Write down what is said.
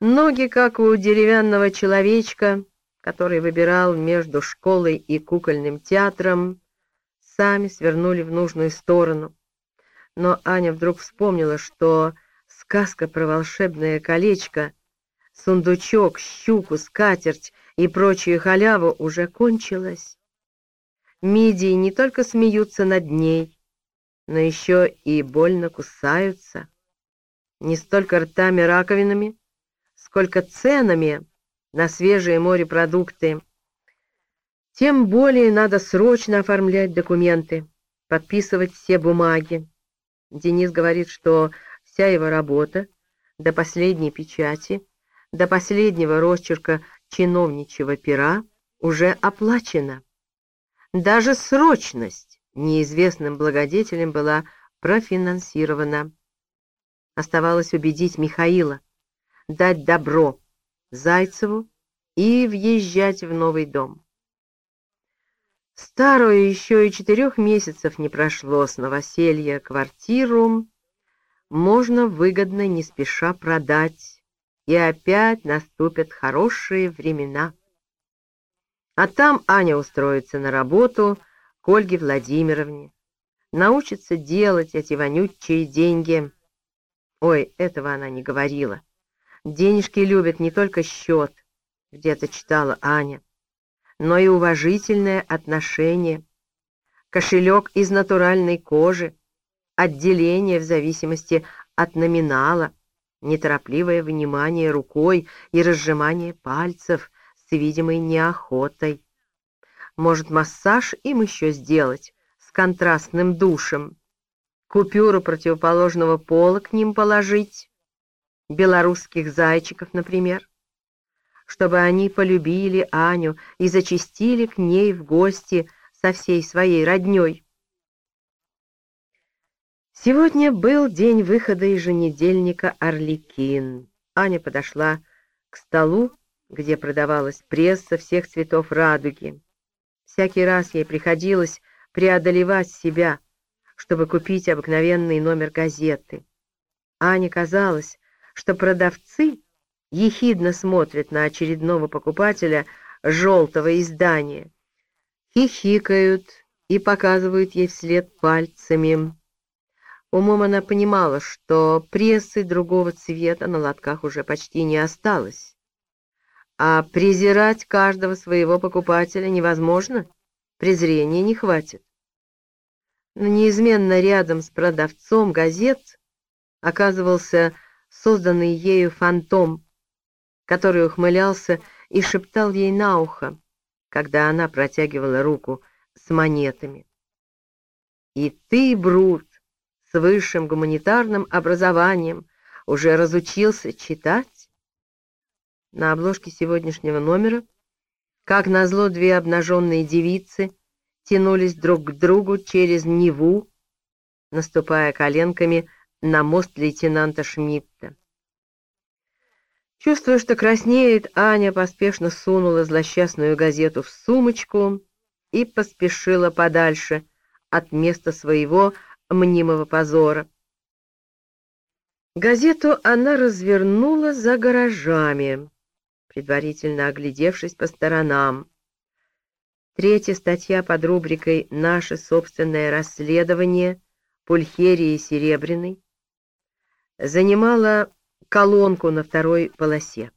Ноги, как у деревянного человечка, который выбирал между школой и кукольным театром, сами свернули в нужную сторону. Но Аня вдруг вспомнила, что сказка про волшебное колечко, сундучок, щуку, скатерть и прочую халяву уже кончилась. Мидии не только смеются над ней, но еще и больно кусаются. Не столько ртами-раковинами, сколько ценами на свежие морепродукты. Тем более надо срочно оформлять документы, подписывать все бумаги. Денис говорит, что вся его работа до последней печати, до последнего росчерка чиновничьего пера уже оплачена. Даже срочность неизвестным благодетелем была профинансирована. Оставалось убедить Михаила, дать добро Зайцеву и въезжать в новый дом. Старую еще и четырех месяцев не прошло с новоселья квартиру, можно выгодно не спеша продать, и опять наступят хорошие времена. А там Аня устроится на работу к Ольге Владимировне, научится делать эти вонючие деньги. Ой, этого она не говорила. Денежки любят не только счет, где-то читала Аня, но и уважительное отношение, кошелек из натуральной кожи, отделение в зависимости от номинала, неторопливое внимание рукой и разжимание пальцев с видимой неохотой. Может, массаж им еще сделать с контрастным душем, купюру противоположного пола к ним положить, белорусских зайчиков, например, чтобы они полюбили Аню и зачастили к ней в гости со всей своей роднёй. Сегодня был день выхода еженедельника «Орликин». Аня подошла к столу, где продавалась пресса всех цветов радуги. Всякий раз ей приходилось преодолевать себя, чтобы купить обыкновенный номер газеты. Ане казалось, что продавцы ехидно смотрят на очередного покупателя желтого издания, хихикают и показывают ей вслед пальцами. Умом она понимала, что прессы другого цвета на лотках уже почти не осталось. А презирать каждого своего покупателя невозможно, презрения не хватит. Но неизменно рядом с продавцом газет оказывался созданный ею фантом, который ухмылялся и шептал ей на ухо, когда она протягивала руку с монетами. «И ты, Брут, с высшим гуманитарным образованием, уже разучился читать?» На обложке сегодняшнего номера, как назло, две обнаженные девицы тянулись друг к другу через Неву, наступая коленками на мост лейтенанта Шмидта. Чувствуя, что краснеет, Аня поспешно сунула злосчастную газету в сумочку и поспешила подальше от места своего мнимого позора. Газету она развернула за гаражами, предварительно оглядевшись по сторонам. Третья статья под рубрикой «Наше собственное расследование» Пульхерии Серебряной занимала колонку на второй полосе.